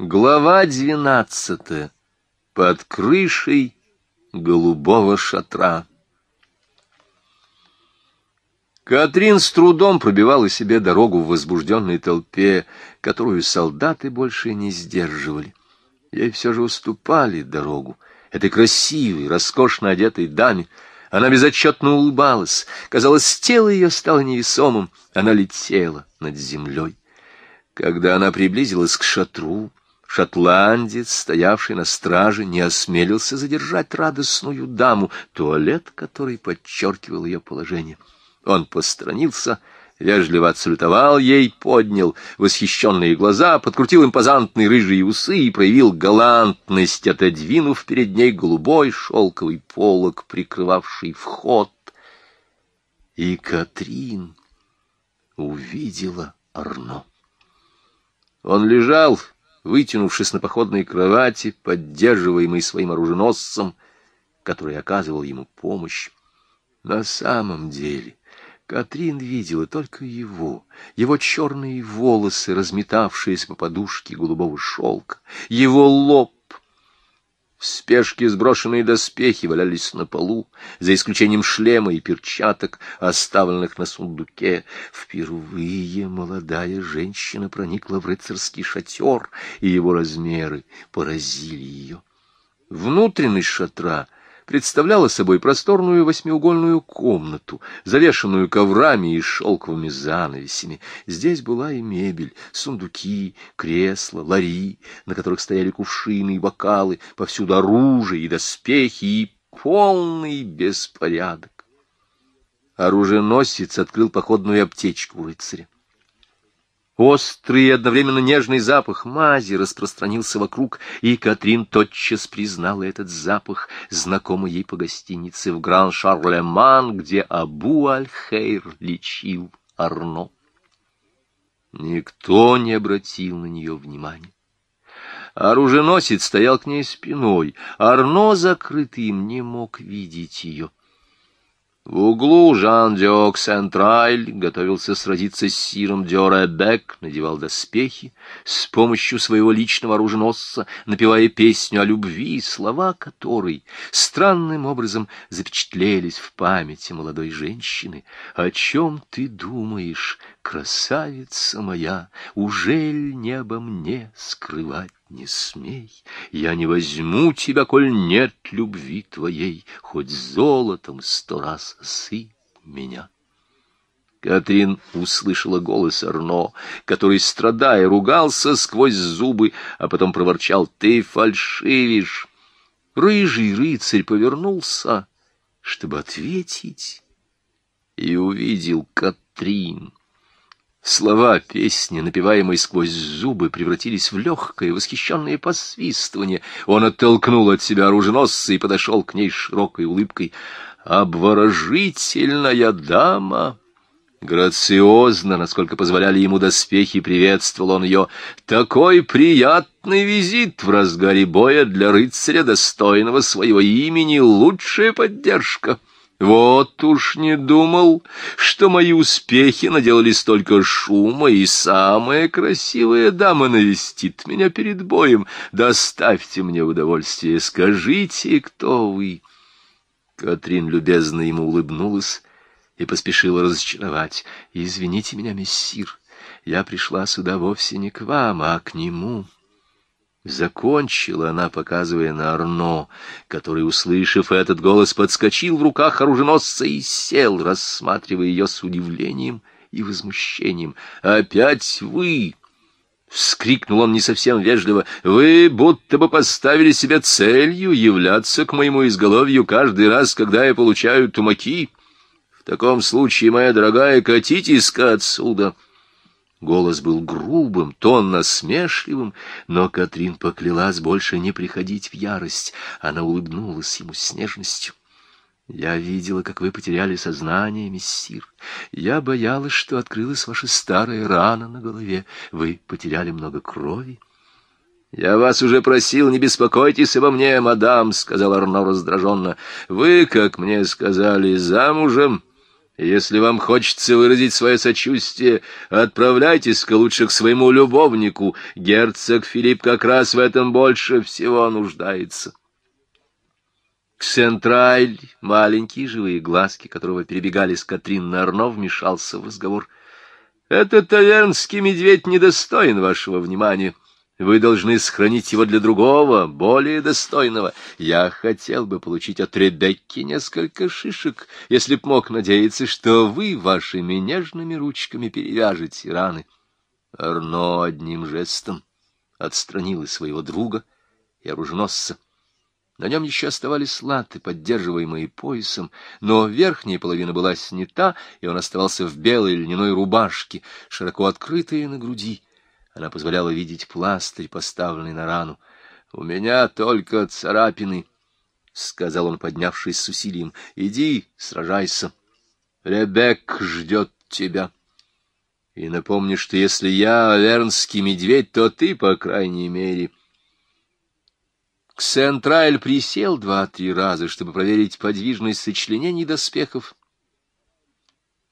Глава двенадцатая. Под крышей голубого шатра. Катрин с трудом пробивала себе дорогу в возбужденной толпе, которую солдаты больше не сдерживали. Ей все же уступали дорогу. Этой красивой, роскошно одетой даме. Она безотчетно улыбалась. Казалось, тело ее стало невесомым. Она летела над землей. Когда она приблизилась к шатру, Шотландец, стоявший на страже, не осмелился задержать радостную даму, туалет, который подчеркивал ее положение. Он посторонился, вежливо отсалютовал ей, поднял восхищенные глаза, подкрутил импозантные рыжие усы и проявил галантность, отодвинув перед ней голубой шелковый полог, прикрывавший вход. И Катрин увидела Арно. Он лежал вытянувшись на походной кровати, поддерживаемый своим оруженосцем, который оказывал ему помощь. На самом деле Катрин видела только его, его черные волосы, разметавшиеся по подушке голубого шелка, его лоб, в спешке сброшенные доспехи валялись на полу, за исключением шлема и перчаток, оставленных на сундуке. Впервые молодая женщина проникла в рыцарский шатер, и его размеры поразили ее. Внутренность шатра — представляла собой просторную восьмиугольную комнату, завешенную коврами и шелковыми занавесями. Здесь была и мебель, сундуки, кресла, лари, на которых стояли кувшины и бокалы, повсюду оружие и доспехи, и полный беспорядок. Оруженосец открыл походную аптечку рыцаря. Острый и одновременно нежный запах мази распространился вокруг, и Катрин тотчас признала этот запах, знакомый ей по гостинице в Гран-Шарлеман, где Абу Аль-Хейр лечил Арно. Никто не обратил на нее внимания. Оруженосец стоял к ней спиной, Арно, закрытый им, не мог видеть ее. В углу Жан Диок Сентраль готовился сразиться с Сиром Диоребек, надевал доспехи, с помощью своего личного оруженосца, напевая песню о любви, слова которой странным образом запечатлелись в памяти молодой женщины. «О чем ты думаешь, красавица моя, ужель не обо мне скрывать?» не смей, я не возьму тебя, коль нет любви твоей, хоть золотом сто раз сы меня. Катрин услышала голос Арно, который, страдая, ругался сквозь зубы, а потом проворчал «Ты фальшивишь!» Рыжий рыцарь повернулся, чтобы ответить, и увидел Катрин. Слова песни, напеваемой сквозь зубы, превратились в легкое, восхищенное посвистывание. Он оттолкнул от себя оруженосца и подошел к ней широкой улыбкой. «Обворожительная дама!» Грациозно, насколько позволяли ему доспехи, приветствовал он ее. «Такой приятный визит в разгаре боя для рыцаря, достойного своего имени, лучшая поддержка!» Вот уж не думал, что мои успехи наделали столько шума, и самая красивая дама навестит меня перед боем. Доставьте мне удовольствие, скажите, кто вы. Катрин любезно ему улыбнулась и поспешила разочаровать. «Извините меня, мессир, я пришла сюда вовсе не к вам, а к нему». Закончила она, показывая на Арно, который, услышав этот голос, подскочил в руках оруженосца и сел, рассматривая ее с удивлением и возмущением. «Опять вы!» — вскрикнул он не совсем вежливо. «Вы будто бы поставили себе целью являться к моему изголовью каждый раз, когда я получаю тумаки. В таком случае, моя дорогая, катитесь-ка отсюда!» Голос был грубым, тон насмешливым, но Катрин поклялась больше не приходить в ярость. Она улыбнулась ему с нежностью. «Я видела, как вы потеряли сознание, мессир. Я боялась, что открылась ваша старая рана на голове. Вы потеряли много крови». «Я вас уже просил, не беспокойтесь обо мне, мадам», — сказал Арно раздраженно. «Вы, как мне сказали, замужем». Если вам хочется выразить свое сочувствие, отправляйтесь-ка лучше к своему любовнику. Герцог Филипп как раз в этом больше всего нуждается. Ксентраль, маленькие живые глазки, которого перебегали с Катрин на Арно, вмешался в разговор. — Этот тавернский медведь недостоин вашего внимания. Вы должны сохранить его для другого, более достойного. Я хотел бы получить от Ребекки несколько шишек, если б мог надеяться, что вы вашими нежными ручками перевяжете раны. Арно одним жестом отстранил своего друга и оруженосца. На нем еще оставались латы, поддерживаемые поясом, но верхняя половина была снята, и он оставался в белой льняной рубашке, широко открытой на груди. Она позволяла видеть пластырь, поставленный на рану. — У меня только царапины, — сказал он, поднявшись с усилием. — Иди, сражайся. Ребек ждет тебя. И напомни, что если я вернский медведь, то ты, по крайней мере... Ксентрайль присел два-три раза, чтобы проверить подвижность сочленений доспехов,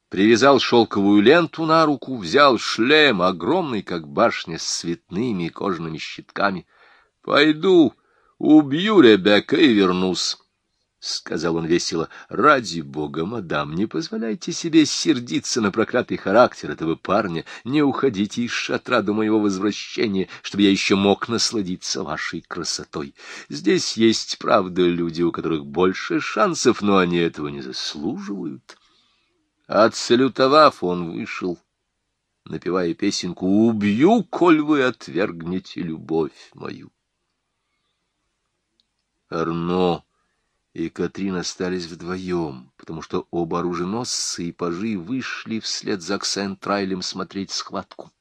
привязал шелковую ленту на руку, взял шлем, огромный, как башня, с цветными кожаными щитками. — Пойду, убью Ребекка и вернусь, — сказал он весело. — Ради бога, мадам, не позволяйте себе сердиться на проклятый характер этого парня, не уходите из шатра до моего возвращения, чтобы я еще мог насладиться вашей красотой. Здесь есть, правда, люди, у которых больше шансов, но они этого не заслуживают. — Отсалютовав, он вышел, напевая песенку «Убью, коль вы отвергнете любовь мою». Арно и Катрин остались вдвоем, потому что оба оруженосцы и пажи вышли вслед за Ксентрайлем смотреть схватку.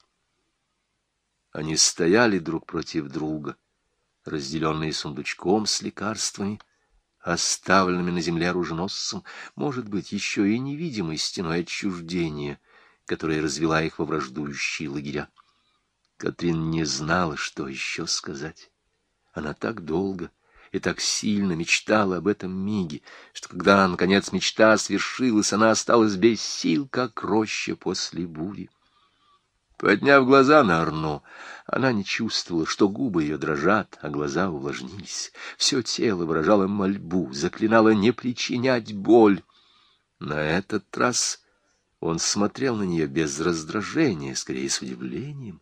Они стояли друг против друга, разделенные сундучком с лекарствами — оставленными на земле оруженосцем, может быть, еще и невидимой стеной отчуждения, которая развела их во враждующие лагеря. Катрин не знала, что еще сказать. Она так долго и так сильно мечтала об этом миге, что когда, наконец, мечта свершилась, она осталась без сил, как роща после бури. Подняв глаза на Арно, она не чувствовала, что губы ее дрожат, а глаза увлажнились. Все тело выражало мольбу, заклинало не причинять боль. На этот раз он смотрел на нее без раздражения, скорее с удивлением.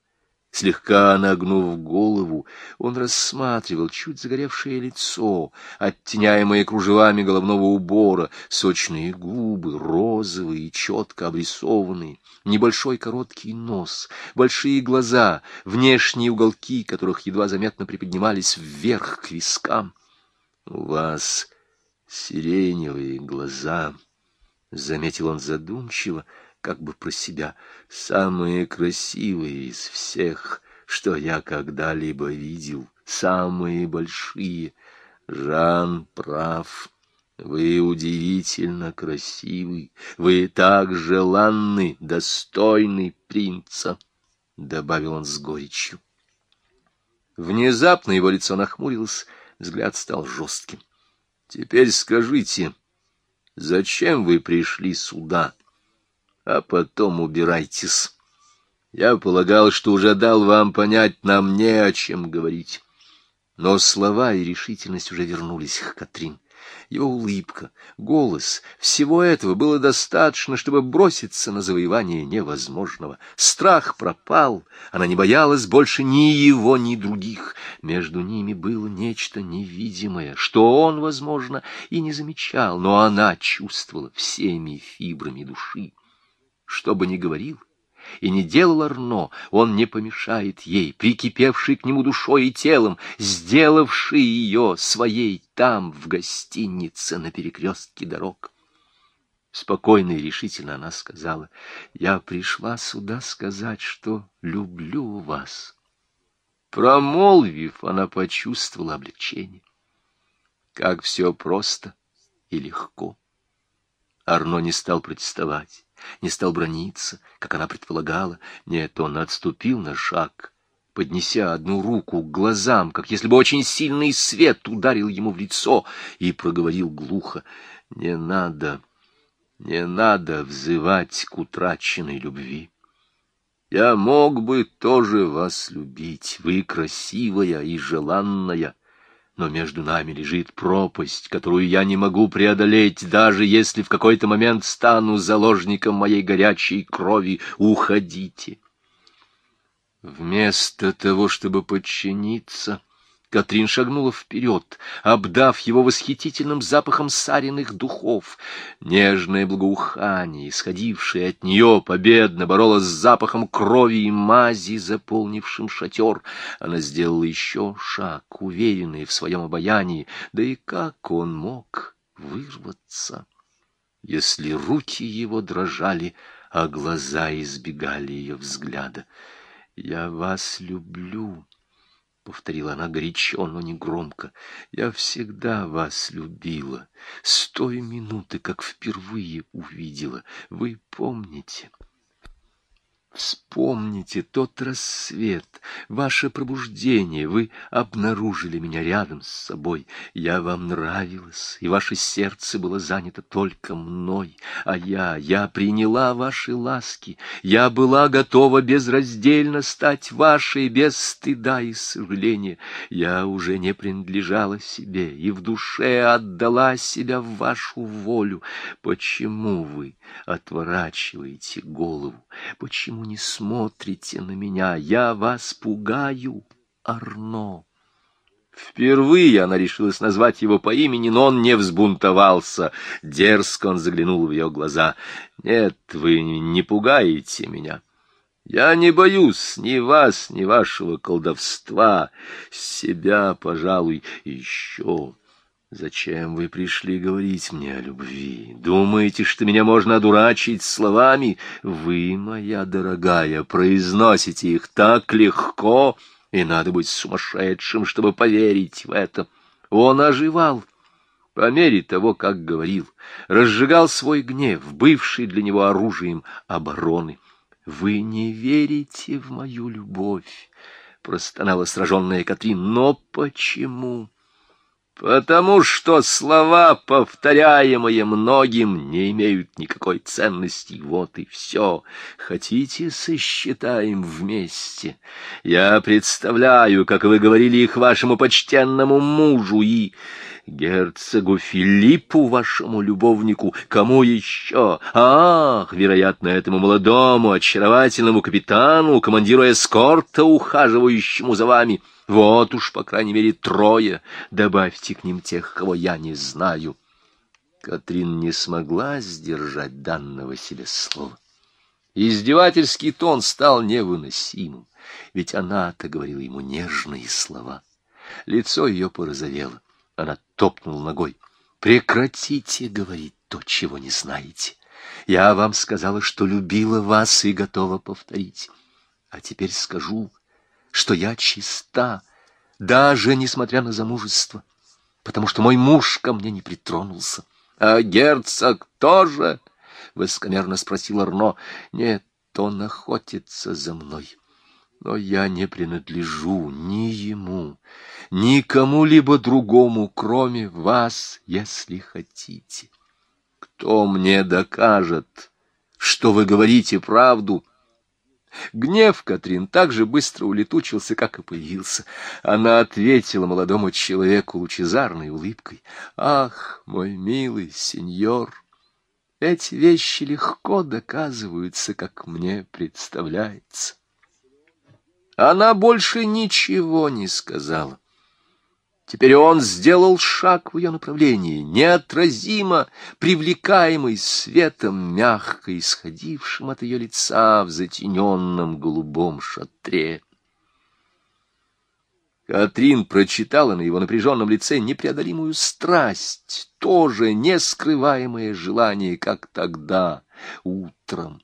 Слегка нагнув голову, он рассматривал чуть загоревшее лицо, оттеняемое кружевами головного убора, сочные губы, розовые и четко обрисованные, небольшой короткий нос, большие глаза, внешние уголки, которых едва заметно приподнимались вверх к вискам. — У вас сиреневые глаза, — заметил он задумчиво, — как бы про себя, самые красивые из всех, что я когда-либо видел, самые большие. Жан прав. Вы удивительно красивый, вы так желанны, достойный принца, — добавил он с горечью. Внезапно его лицо нахмурилось, взгляд стал жестким. — Теперь скажите, зачем вы пришли сюда? — а потом убирайтесь. Я полагал, что уже дал вам понять, нам не о чем говорить. Но слова и решительность уже вернулись к Катрин. Его улыбка, голос — всего этого было достаточно, чтобы броситься на завоевание невозможного. Страх пропал, она не боялась больше ни его, ни других. Между ними было нечто невидимое, что он, возможно, и не замечал, но она чувствовала всеми фибрами души. Что бы ни говорил и не делал Арно, он не помешает ей, прикипевший к нему душой и телом, сделавший ее своей там, в гостинице на перекрестке дорог. Спокойно и решительно она сказала, «Я пришла сюда сказать, что люблю вас». Промолвив, она почувствовала облегчение. Как все просто и легко. Арно не стал протестовать не стал брониться, как она предполагала. Нет, он отступил на шаг, поднеся одну руку к глазам, как если бы очень сильный свет ударил ему в лицо, и проговорил глухо. — Не надо, Не надо взывать к утраченной любви. Я мог бы тоже вас любить, вы красивая и желанная, но между нами лежит пропасть, которую я не могу преодолеть, даже если в какой-то момент стану заложником моей горячей крови. Уходите. Вместо того, чтобы подчиниться, Катрин шагнула вперед, обдав его восхитительным запахом саренных духов. Нежное благоухание, исходившее от нее, победно боролось с запахом крови и мази, заполнившим шатер. Она сделала еще шаг, уверенный в своем обаянии. Да и как он мог вырваться, если руки его дрожали, а глаза избегали ее взгляда? «Я вас люблю», — повторила она горячо, но не громко. «Я всегда вас любила, с той минуты, как впервые увидела. Вы помните?» Вспомните тот рассвет, ваше пробуждение. Вы обнаружили меня рядом с собой. Я вам нравилась, и ваше сердце было занято только мной. А я, я приняла ваши ласки. Я была готова безраздельно стать вашей, без стыда и сожаления. Я уже не принадлежала себе и в душе отдала себя в вашу волю. Почему вы отворачиваете голову? Почему не смотрите на меня? Я вас пугаю, Арно. Впервые она решилась назвать его по имени, но он не взбунтовался. Дерзко он заглянул в ее глаза. «Нет, вы не пугаете меня. Я не боюсь ни вас, ни вашего колдовства. Себя, пожалуй, еще Зачем вы пришли говорить мне о любви? Думаете, что меня можно одурачить словами? Вы, моя дорогая, произносите их так легко, и надо быть сумасшедшим, чтобы поверить в это. Он оживал по мере того, как говорил, разжигал свой гнев, бывший для него оружием обороны. «Вы не верите в мою любовь», — простонала сраженная Катрин. «Но почему?» Потому что слова, повторяемые многим, не имеют никакой ценности. Вот и все. Хотите, сосчитаем вместе? Я представляю, как вы говорили их вашему почтенному мужу и герцогу Филиппу, вашему любовнику, кому еще? Ах, вероятно, этому молодому, очаровательному капитану, командиру эскорта, ухаживающему за вами. Вот уж, по крайней мере, трое. Добавьте к ним тех, кого я не знаю. Катрин не смогла сдержать данного себе слова. Издевательский тон стал невыносимым, ведь она-то говорила ему нежные слова. Лицо ее порозовело. Она топнула ногой. «Прекратите говорить то, чего не знаете. Я вам сказала, что любила вас и готова повторить. А теперь скажу, что я чиста, даже несмотря на замужество, потому что мой муж ко мне не притронулся. — А герцог тоже? — высокомерно спросил Арно. — Нет, он охотится за мной. Но я не принадлежу ни ему, ни кому-либо другому, кроме вас, если хотите. Кто мне докажет, что вы говорите правду? Гнев Катрин так же быстро улетучился, как и появился. Она ответила молодому человеку лучезарной улыбкой. «Ах, мой милый сеньор, эти вещи легко доказываются, как мне представляется». Она больше ничего не сказала. Теперь он сделал шаг в ее направлении, неотразимо привлекаемый светом, мягко исходившим от ее лица в затененном голубом шатре. Катрин прочитала на его напряженном лице непреодолимую страсть, тоже нескрываемое желание, как тогда, утром.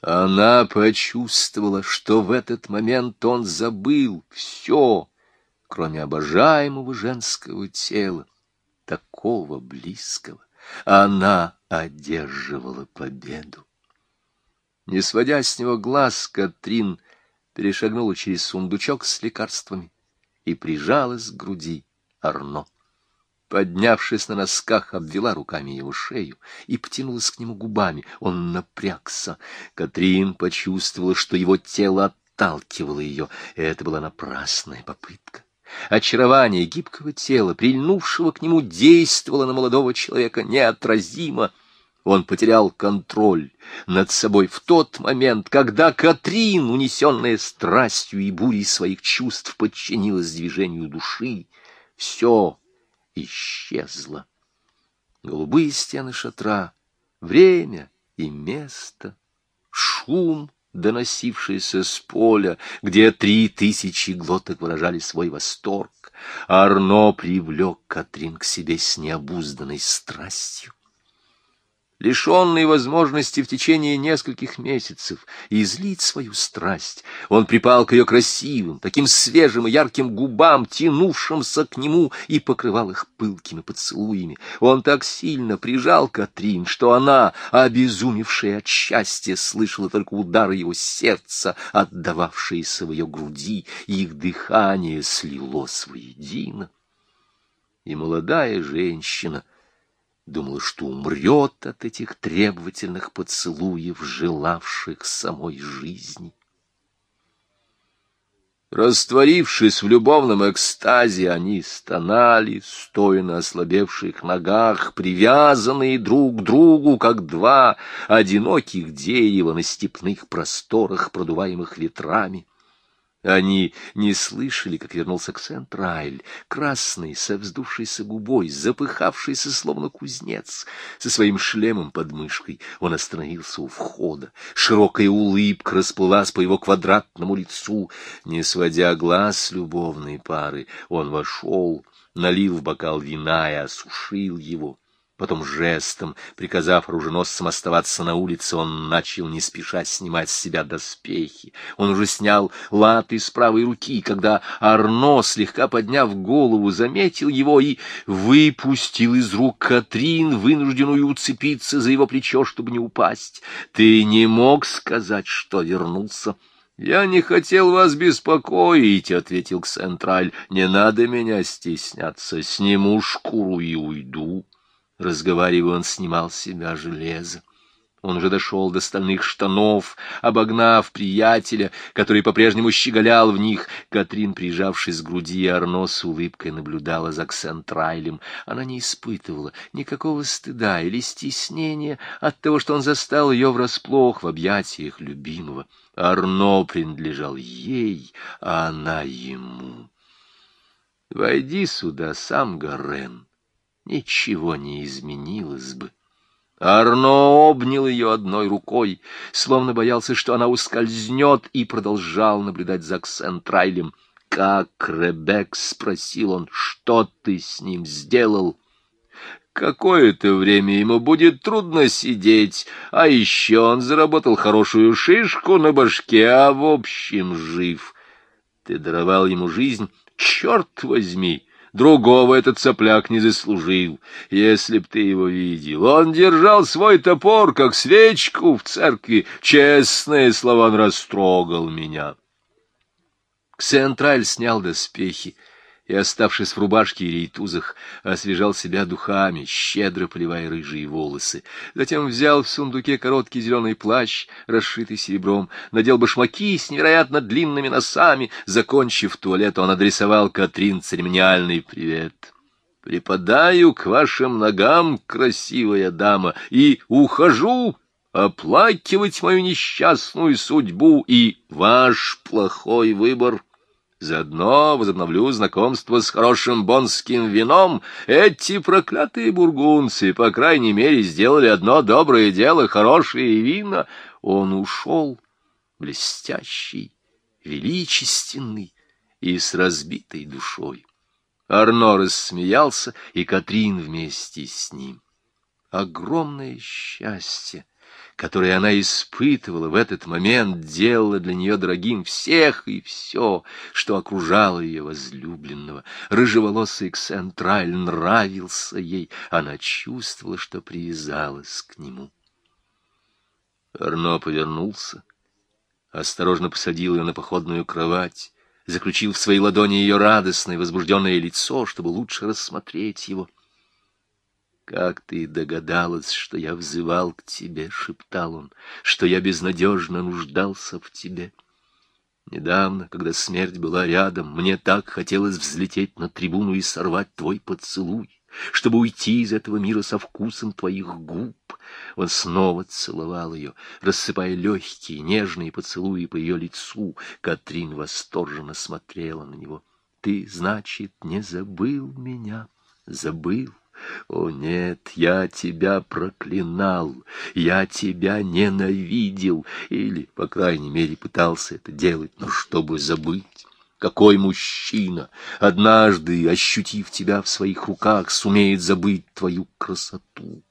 Она почувствовала, что в этот момент он забыл все, кроме обожаемого женского тела, такого близкого. Она одерживала победу. Не сводя с него глаз, Катрин перешагнула через сундучок с лекарствами и прижалась к груди Арно. поднявшись на носках, обвела руками его шею и потянулась к нему губами. Он напрягся. Катрин почувствовала, что его тело отталкивало ее, и это была напрасная попытка. Очарование гибкого тела, прильнувшего к нему, действовало на молодого человека неотразимо — он потерял контроль над собой в тот момент, когда Катрин, унесенная страстью и бурей своих чувств, подчинилась движению души. Все исчезло. Голубые стены шатра, время и место, шум, доносившийся с поля, где три тысячи глоток выражали свой восторг. Арно привлек Катрин к себе с необузданной страстью лишенный возможности в течение нескольких месяцев излить свою страсть, он припал к ее красивым, таким свежим и ярким губам, тянувшимся к нему, и покрывал их пылкими поцелуями. Он так сильно прижал Катрин, что она, обезумевшая от счастья, слышала только удары его сердца, отдававшиеся в ее груди, и их дыхание слилось воедино. И молодая женщина — думала, что умрет от этих требовательных поцелуев, желавших самой жизни. Растворившись в любовном экстазе, они стонали, стоя на ослабевших ногах, привязанные друг к другу, как два одиноких дерева на степных просторах, продуваемых ветрами. Они не слышали, как вернулся Ксентрайль, красный, со вздувшейся губой, запыхавшийся, словно кузнец, со своим шлемом под мышкой. Он остановился у входа. Широкая улыбка расплылась по его квадратному лицу. Не сводя глаз с любовной пары, он вошел, налил в бокал вина и осушил его. Потом жестом, приказав оруженосцам оставаться на улице, он начал не спеша снимать с себя доспехи. Он уже снял латы с правой руки, когда Арно, слегка подняв голову, заметил его и выпустил из рук Катрин, вынужденную уцепиться за его плечо, чтобы не упасть. «Ты не мог сказать, что вернулся?» «Я не хотел вас беспокоить», — ответил Ксентраль. «Не надо меня стесняться. Сниму шкуру и уйду». Разговаривая, он снимал с себя железо. Он уже дошел до стальных штанов, обогнав приятеля, который по-прежнему щеголял в них. Катрин, прижавшись к груди, Арно с улыбкой наблюдала за Ксентрайлем. Она не испытывала никакого стыда или стеснения от того, что он застал ее врасплох в объятиях любимого. Арно принадлежал ей, а она ему. «Войди сюда, сам Гарен», ничего не изменилось бы. Арно обнял ее одной рукой, словно боялся, что она ускользнет, и продолжал наблюдать за Ксентрайлем. «Как, Ребек?» — спросил он. «Что ты с ним сделал?» Какое-то время ему будет трудно сидеть, а еще он заработал хорошую шишку на башке, а в общем жив. Ты даровал ему жизнь, черт возьми!» Другого этот сопляк не заслужил, если б ты его видел. Он держал свой топор, как свечку в церкви. Честное слово, он растрогал меня. Ксентраль снял доспехи и, оставшись в рубашке и рейтузах, освежал себя духами, щедро поливая рыжие волосы. Затем взял в сундуке короткий зеленый плащ, расшитый серебром, надел башмаки с невероятно длинными носами. Закончив туалет, он адресовал Катрин церемониальный привет. «Припадаю к вашим ногам, красивая дама, и ухожу оплакивать мою несчастную судьбу и ваш плохой выбор». Заодно возобновлю знакомство с хорошим бонским вином. Эти проклятые бургунцы, по крайней мере, сделали одно доброе дело, хорошие вина. Он ушел, блестящий, величественный и с разбитой душой. Арно рассмеялся, и Катрин вместе с ним. Огромное счастье! Которое она испытывала в этот момент, делала для нее дорогим всех и все, что окружало ее возлюбленного. Рыжеволосый Ксентраль нравился ей, она чувствовала, что привязалась к нему. Арно повернулся, осторожно посадил ее на походную кровать, заключил в свои ладони ее радостное, возбужденное лицо, чтобы лучше рассмотреть его — «Как ты догадалась, что я взывал к тебе?» — шептал он, — «что я безнадежно нуждался в тебе». Недавно, когда смерть была рядом, мне так хотелось взлететь на трибуну и сорвать твой поцелуй, чтобы уйти из этого мира со вкусом твоих губ. Он снова целовал ее, рассыпая легкие, нежные поцелуи по ее лицу. Катрин восторженно смотрела на него. «Ты, значит, не забыл меня?» «Забыл?» О нет, я тебя проклинал, я тебя ненавидел, или, по крайней мере, пытался это делать, но чтобы забыть. Какой мужчина, однажды, ощутив тебя в своих руках, сумеет забыть твою красоту?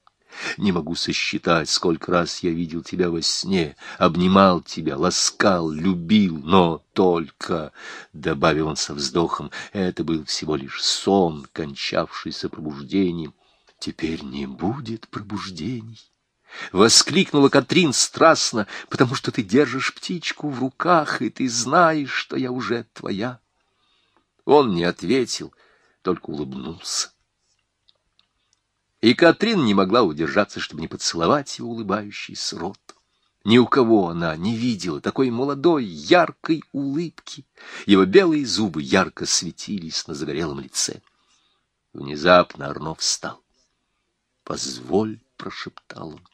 Не могу сосчитать, сколько раз я видел тебя во сне, обнимал тебя, ласкал, любил, но только, — добавил он со вздохом, — это был всего лишь сон, кончавшийся пробуждением. Теперь не будет пробуждений. Воскликнула Катрин страстно, потому что ты держишь птичку в руках, и ты знаешь, что я уже твоя. Он не ответил, только улыбнулся. И Катрин не могла удержаться, чтобы не поцеловать его улыбающийся рот. Ни у кого она не видела такой молодой, яркой улыбки. Его белые зубы ярко светились на загорелом лице. Внезапно Арно встал. «Позволь», — прошептал он.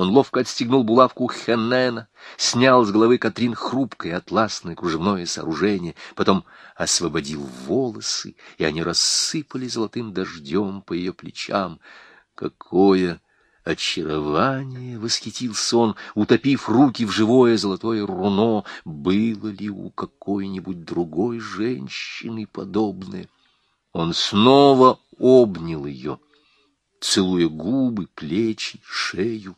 Он ловко отстегнул булавку Хеннена, снял с головы Катрин хрупкое атласное кружевное сооружение, потом освободил волосы, и они рассыпали золотым дождем по ее плечам. Какое очарование! — восхитился он, утопив руки в живое золотое руно. Было ли у какой-нибудь другой женщины подобное? Он снова обнял ее, целуя губы, плечи, шею.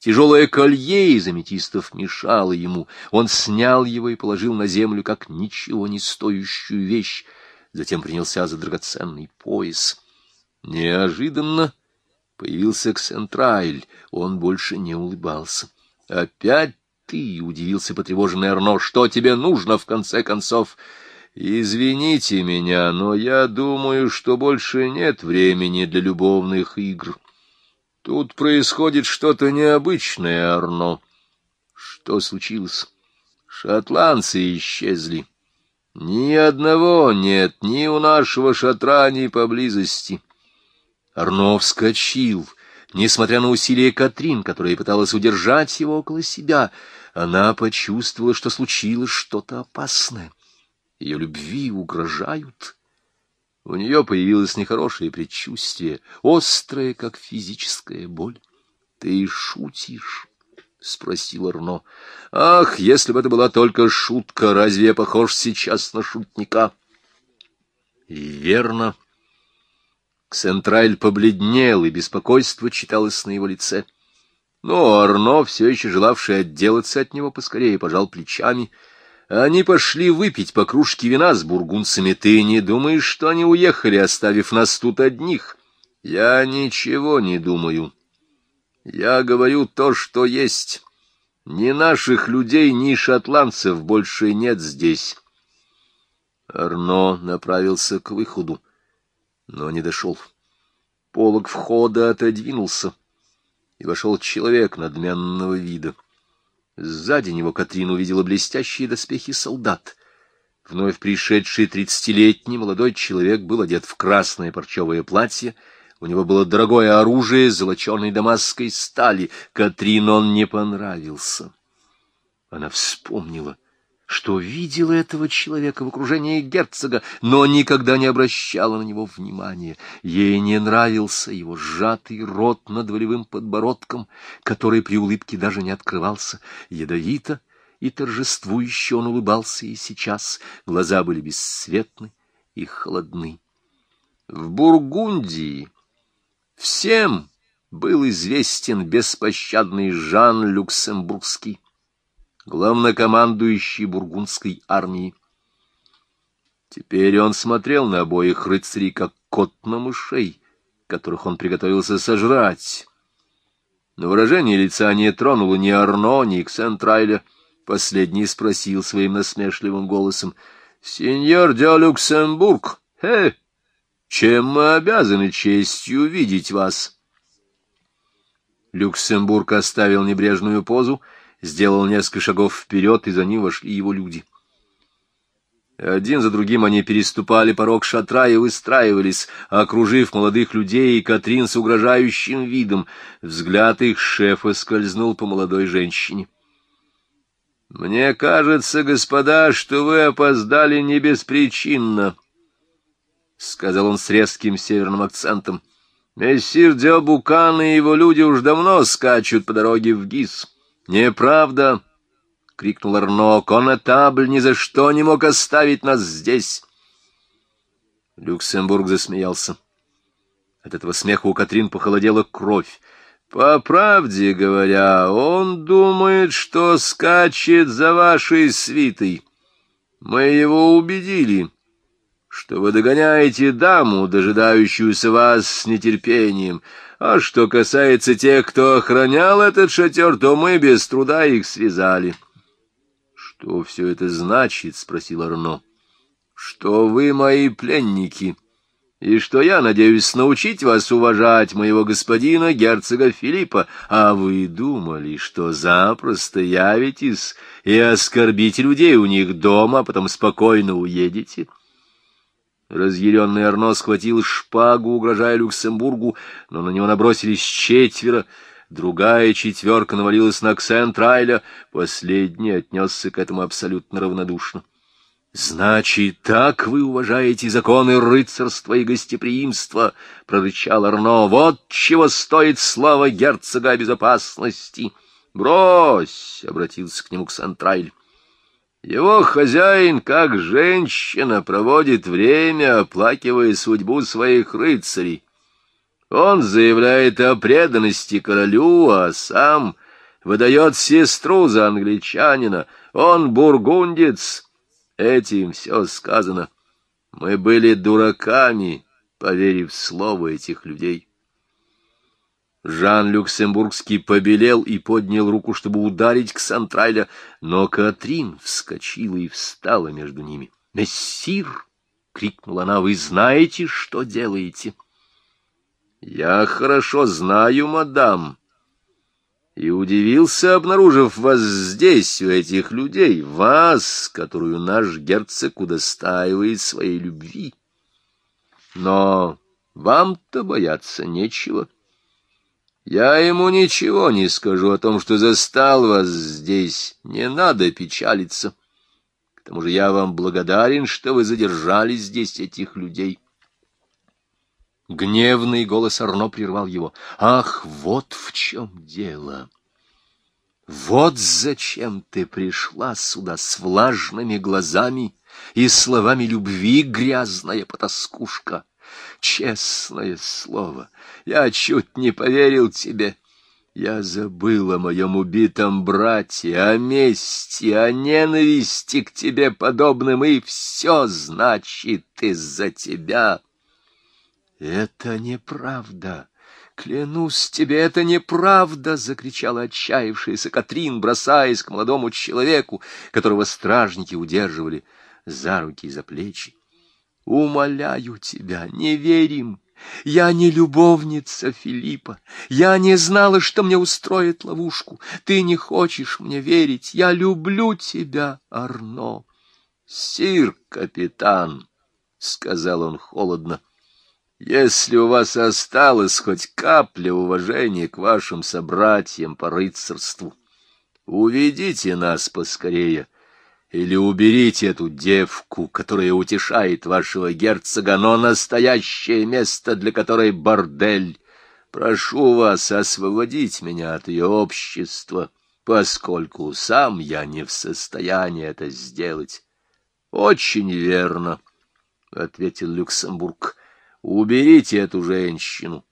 Тяжелое колье из аметистов мешало ему. Он снял его и положил на землю, как ничего не стоящую вещь. Затем принялся за драгоценный пояс. Неожиданно появился Ксентрайль. Он больше не улыбался. «Опять ты?» — удивился потревоженный Арно. «Что тебе нужно, в конце концов?» «Извините меня, но я думаю, что больше нет времени для любовных игр». Тут происходит что-то необычное, Арно. Что случилось? Шотландцы исчезли. Ни одного нет, ни у нашего шатра, ни поблизости. Арно вскочил, несмотря на усилия Катрин, которая пыталась удержать его около себя. Она почувствовала, что случилось что-то опасное. Ее любви угрожают. У нее появилось нехорошее предчувствие, острое, как физическая боль. — Ты шутишь? — спросил Арно. — Ах, если бы это была только шутка, разве я похож сейчас на шутника? — верно. Ксентраль побледнел, и беспокойство читалось на его лице. Но Арно, все еще желавший отделаться от него поскорее, пожал плечами — они пошли выпить по кружке вина с бургунцами. Ты не думаешь, что они уехали, оставив нас тут одних? Я ничего не думаю. Я говорю то, что есть. Ни наших людей, ни шотландцев больше нет здесь. Арно направился к выходу, но не дошел. Полог входа отодвинулся, и вошел человек надменного вида. Сзади него Катрин увидела блестящие доспехи солдат. Вновь пришедший тридцатилетний молодой человек был одет в красное парчевое платье, у него было дорогое оружие золоченой дамасской стали. Катрин он не понравился. Она вспомнила — что видела этого человека в окружении герцога, но никогда не обращала на него внимания. Ей не нравился его сжатый рот над волевым подбородком, который при улыбке даже не открывался. Ядовито и торжествующе он улыбался и сейчас. Глаза были бесцветны и холодны. В Бургундии всем был известен беспощадный Жан Люксембургский главнокомандующий бургундской армии. Теперь он смотрел на обоих рыцарей, как кот на мышей, которых он приготовился сожрать. Но выражение лица не тронуло ни Арно, ни Ксентрайля. Последний спросил своим насмешливым голосом, — Сеньор де Люксембург, э, чем мы обязаны честью видеть вас. Люксембург оставил небрежную позу, сделал несколько шагов вперед, и за ним вошли его люди. Один за другим они переступали порог шатра и выстраивались, окружив молодых людей и Катрин с угрожающим видом. Взгляд их шефа скользнул по молодой женщине. — Мне кажется, господа, что вы опоздали не беспричинно, — сказал он с резким северным акцентом. — Мессир Диобукан и его люди уж давно скачут по дороге в ГИС. — Неправда. — крикнул Арно. «Конетабль ни за что не мог оставить нас здесь!» Люксембург засмеялся. От этого смеха у Катрин похолодела кровь. «По правде говоря, он думает, что скачет за вашей свитой. Мы его убедили, что вы догоняете даму, дожидающуюся вас с нетерпением. А что касается тех, кто охранял этот шатер, то мы без труда их связали». «Что все это значит?» — спросил Арно. «Что вы мои пленники, и что я надеюсь научить вас уважать моего господина, герцога Филиппа, а вы думали, что запросто явитесь и оскорбите людей у них дома, а потом спокойно уедете?» Разъяренный Арно схватил шпагу, угрожая Люксембургу, но на него набросились четверо — Другая четверка навалилась на Ксен Трайля, последний отнесся к этому абсолютно равнодушно. — Значит, так вы уважаете законы рыцарства и гостеприимства, — прорычал Арно. — Вот чего стоит слава герцога безопасности. — Брось, — обратился к нему Ксен Трайль. Его хозяин, как женщина, проводит время, оплакивая судьбу своих рыцарей. Он заявляет о преданности королю, а сам выдает сестру за англичанина. Он бургундец. Этим все сказано. Мы были дураками, поверив слову этих людей. Жан Люксембургский побелел и поднял руку, чтобы ударить Ксантрайля, но Катрин вскочила и встала между ними. «Мессир!» — крикнула она. «Вы знаете, что делаете?» Я хорошо знаю, мадам, и удивился, обнаружив вас здесь, у этих людей, вас, которую наш герцог удостаивает своей любви. Но вам-то бояться нечего. Я ему ничего не скажу о том, что застал вас здесь, не надо печалиться. К тому же я вам благодарен, что вы задержали здесь этих людей». Гневный голос Арно прервал его. «Ах, вот в чем дело! Вот зачем ты пришла сюда с влажными глазами и словами любви, грязная потаскушка! Честное слово, я чуть не поверил тебе». Я забыл о моем убитом брате, о мести, о ненависти к тебе подобным, и все, значит, из-за тебя. «Это неправда! Клянусь тебе, это неправда!» — закричала отчаявшаяся Катрин, бросаясь к молодому человеку, которого стражники удерживали за руки и за плечи. «Умоляю тебя, не верим!» Я не любовница Филиппа. Я не знала, что мне устроит ловушку. Ты не хочешь мне верить. Я люблю тебя, Арно. — Сир, капитан, — сказал он холодно, если у вас осталась хоть капля уважения к вашим собратьям по рыцарству, уведите нас поскорее или уберите эту девку, которая утешает вашего герцога, но настоящее место, для которой бордель. Прошу вас освободить меня от ее общества, поскольку сам я не в состоянии это сделать. — Очень верно, — ответил Люксембург. Уберите эту женщину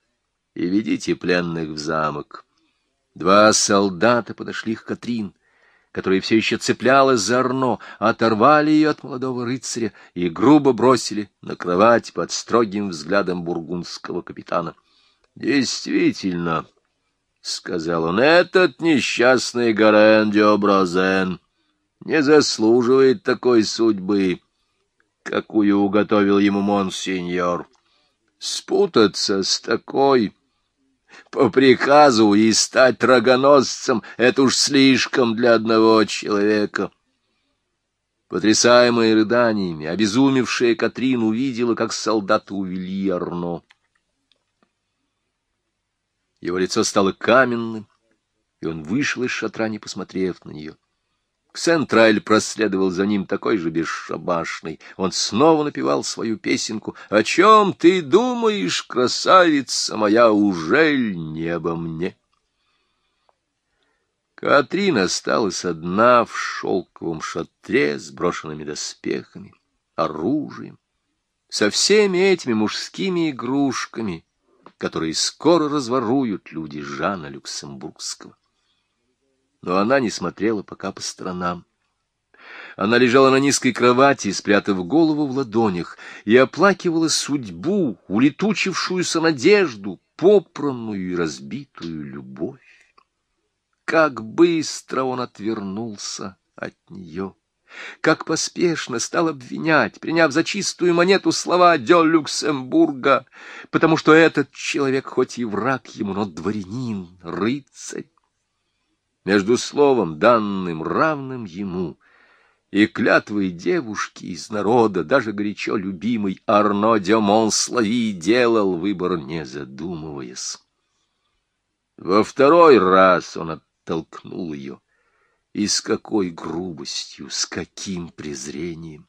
и ведите пленных в замок. Два солдата подошли к Катрин, которая все еще цеплялась за Арно, оторвали ее от молодого рыцаря и грубо бросили на кровать под строгим взглядом бургундского капитана. — Действительно, — сказал он, — этот несчастный Гарен Бразен не заслуживает такой судьбы, какую уготовил ему монсеньор. Спутаться с такой по приказу и стать рогоносцем — это уж слишком для одного человека. Потрясаемая рыданиями, обезумевшая Катрин увидела, как солдаты увели Арно. Его лицо стало каменным, и он вышел из шатра, не посмотрев на нее. Ксентраль проследовал за ним такой же бесшабашный. Он снова напевал свою песенку. «О чем ты думаешь, красавица моя, ужель не обо мне?» Катрин осталась одна в шелковом шатре с брошенными доспехами, оружием, со всеми этими мужскими игрушками, которые скоро разворуют люди Жана Люксембургского. Но она не смотрела пока по сторонам. Она лежала на низкой кровати, спрятав голову в ладонях, и оплакивала судьбу, улетучившуюся надежду, попранную и разбитую любовь. Как быстро он отвернулся от нее! Как поспешно стал обвинять, приняв за чистую монету слова «Дё Люксембурга», потому что этот человек хоть и враг ему, но дворянин, рыцарь. Между словом, данным равным ему, и клятвой девушки из народа, даже горячо любимый Арно де Монслави делал выбор, не задумываясь. Во второй раз он от толкнул ее. И с какой грубостью, с каким презрением!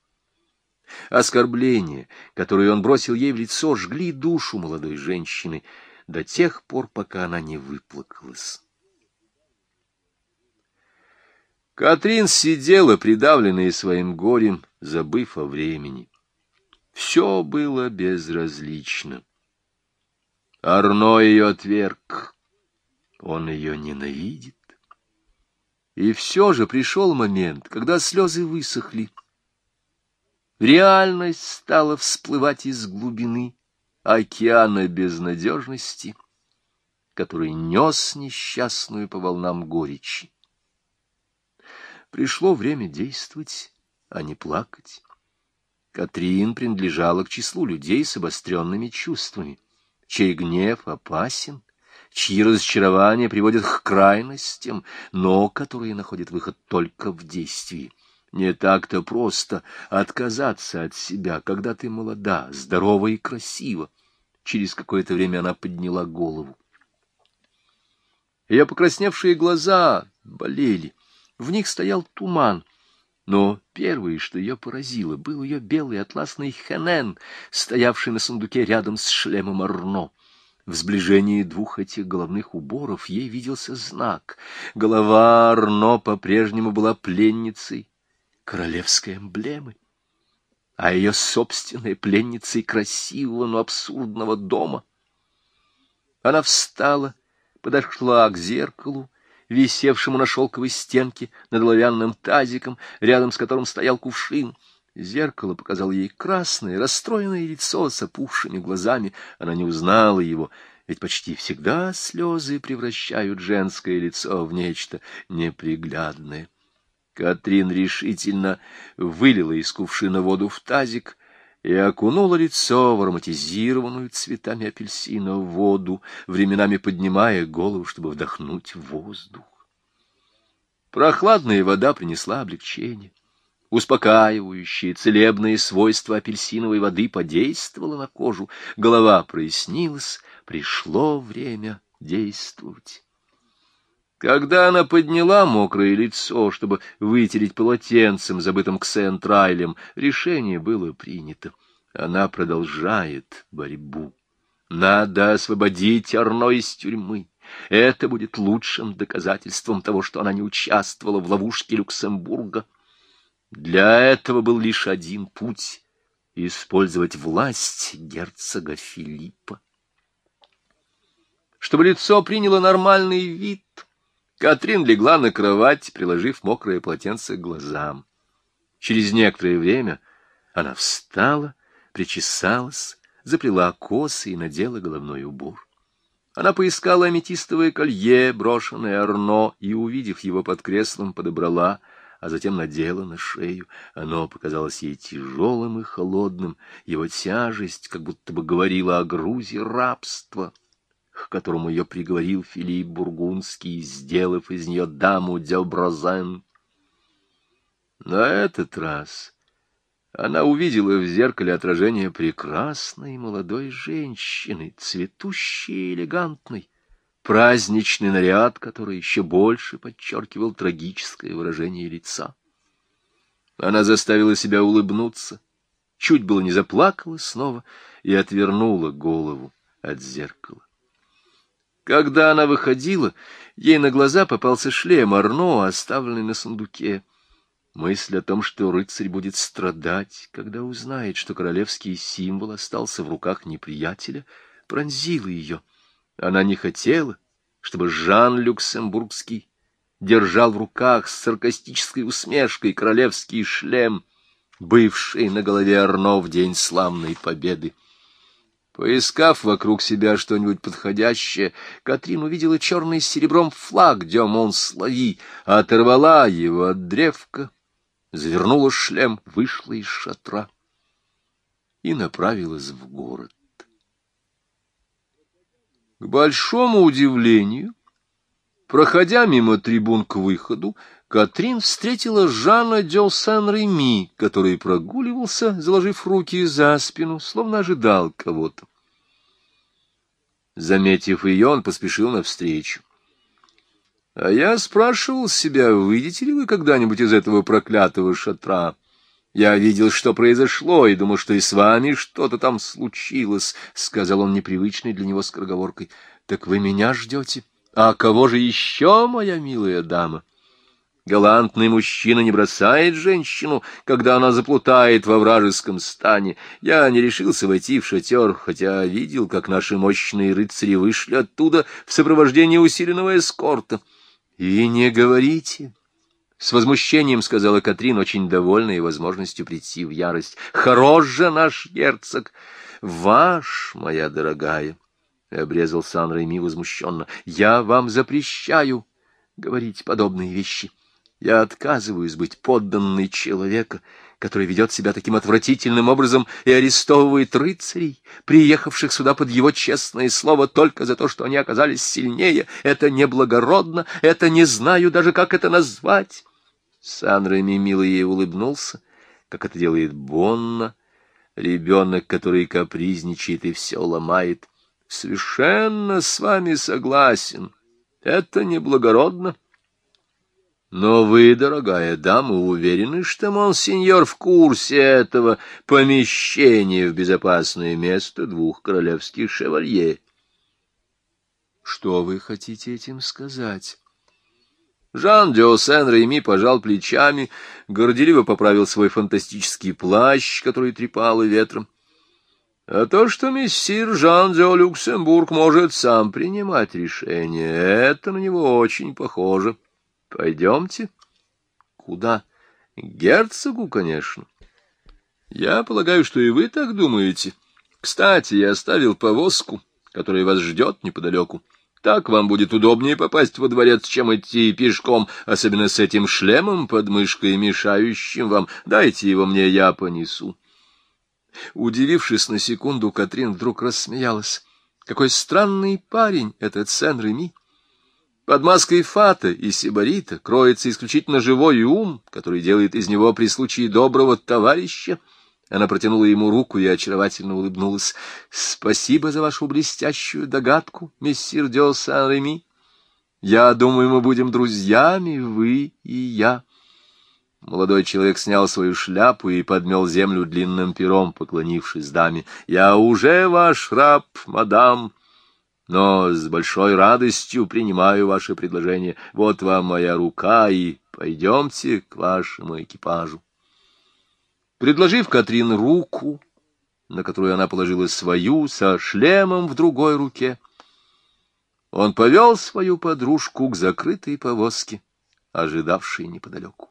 Оскорбления, которые он бросил ей в лицо, жгли душу молодой женщины до тех пор, пока она не выплакалась. Катрин сидела, придавленная своим горем, забыв о времени. Все было безразлично. Арно ее отверг. Он ее ненавидит. И все же пришел момент, когда слезы высохли. Реальность стала всплывать из глубины океана безнадежности, который нес несчастную по волнам горечи. Пришло время действовать, а не плакать. Катрин принадлежала к числу людей с обостренными чувствами, чей гнев опасен, чьи разочарования приводят к крайностям, но которые находят выход только в действии. Не так-то просто отказаться от себя, когда ты молода, здорова и красива. Через какое-то время она подняла голову. Ее покрасневшие глаза болели, в них стоял туман, но первое, что ее поразило, был ее белый атласный хенен, стоявший на сундуке рядом с шлемом Арно. В сближении двух этих головных уборов ей виделся знак. Голова Арно по-прежнему была пленницей королевской эмблемы, а ее собственной пленницей красивого, но абсурдного дома. Она встала, подошла к зеркалу, висевшему на шелковой стенке над оловянным тазиком, рядом с которым стоял кувшин. Зеркало показало ей красное, расстроенное лицо с опухшими глазами. Она не узнала его, ведь почти всегда слезы превращают женское лицо в нечто неприглядное. Катрин решительно вылила из кувшина воду в тазик и окунула лицо в ароматизированную цветами апельсина воду, временами поднимая голову, чтобы вдохнуть воздух. Прохладная вода принесла облегчение. Успокаивающие, целебные свойства апельсиновой воды подействовало на кожу, голова прояснилась, пришло время действовать. Когда она подняла мокрое лицо, чтобы вытереть полотенцем, забытым ксентрайлем, решение было принято. Она продолжает борьбу. Надо освободить Арно из тюрьмы. Это будет лучшим доказательством того, что она не участвовала в ловушке Люксембурга. Для этого был лишь один путь — использовать власть герцога Филиппа. Чтобы лицо приняло нормальный вид, Катрин легла на кровать, приложив мокрое полотенце к глазам. Через некоторое время она встала, причесалась, заплела косы и надела головной убор. Она поискала аметистовое колье, брошенное Арно, и, увидев его под креслом, подобрала, а затем надела на шею. Оно показалось ей тяжелым и холодным, его тяжесть как будто бы говорила о грузе рабства, к которому ее приговорил Филипп Бургундский, сделав из нее даму Дёброзен. На этот раз она увидела в зеркале отражение прекрасной молодой женщины, цветущей и элегантной, праздничный наряд, который еще больше подчеркивал трагическое выражение лица. Она заставила себя улыбнуться, чуть было не заплакала снова и отвернула голову от зеркала. Когда она выходила, ей на глаза попался шлем Арно, оставленный на сундуке. Мысль о том, что рыцарь будет страдать, когда узнает, что королевский символ остался в руках неприятеля, пронзила ее — она не хотела, чтобы Жан Люксембургский держал в руках с саркастической усмешкой королевский шлем, бывший на голове Арно в день славной победы. Поискав вокруг себя что-нибудь подходящее, Катрин увидела черный с серебром флаг «Дё Монслави», оторвала его от древка, завернула шлем, вышла из шатра и направилась в город. К большому удивлению, проходя мимо трибун к выходу, Катрин встретила Жана Дел Сен-Реми, который прогуливался, заложив руки за спину, словно ожидал кого-то. Заметив ее, он поспешил навстречу. — А я спрашивал себя, выйдете ли вы когда-нибудь из этого проклятого шатра? Я видел, что произошло, и думал, что и с вами что-то там случилось, — сказал он непривычной для него скороговоркой. — Так вы меня ждете? А кого же еще, моя милая дама? Галантный мужчина не бросает женщину, когда она заплутает во вражеском стане. Я не решился войти в шатер, хотя видел, как наши мощные рыцари вышли оттуда в сопровождении усиленного эскорта. — И не говорите, с возмущением сказала Катрин, очень довольная возможностью прийти в ярость. «Хорош же наш герцог! Ваш, моя дорогая!» — обрезал Сан-Реми возмущенно. «Я вам запрещаю говорить подобные вещи. Я отказываюсь быть подданной человека, который ведет себя таким отвратительным образом и арестовывает рыцарей, приехавших сюда под его честное слово только за то, что они оказались сильнее. Это неблагородно, это не знаю даже, как это назвать». Сан-Реми мило ей улыбнулся, как это делает Бонна, ребенок, который капризничает и все ломает. Совершенно с вами согласен. Это неблагородно. Но вы, дорогая дама, уверены, что монсеньор в курсе этого помещения в безопасное место двух королевских шевалье? Что вы хотите этим сказать? Жан Диосен Рейми пожал плечами, горделиво поправил свой фантастический плащ, который трепало ветром. А то, что мессир Жан Дио Люксембург может сам принимать решение, это на него очень похоже. Пойдемте. Куда? К герцогу, конечно. Я полагаю, что и вы так думаете. Кстати, я оставил повозку, которая вас ждет неподалеку. Так вам будет удобнее попасть во дворец, чем идти пешком, особенно с этим шлемом под мышкой, мешающим вам. Дайте его мне, я понесу. Удивившись на секунду, Катрин вдруг рассмеялась. Какой странный парень этот Сен-Реми! Под маской фата и сибарита кроется исключительно живой ум, который делает из него при случае доброго товарища. Она протянула ему руку и очаровательно улыбнулась. — Спасибо за вашу блестящую догадку, мессир де Сан-Реми. Я думаю, мы будем друзьями, вы и я. Молодой человек снял свою шляпу и подмел землю длинным пером, поклонившись даме. — Я уже ваш раб, мадам, но с большой радостью принимаю ваше предложение. Вот вам моя рука, и пойдемте к вашему экипажу. Предложив Катрин руку, на которую она положила свою, со шлемом в другой руке, он повел свою подружку к закрытой повозке, ожидавшей неподалеку.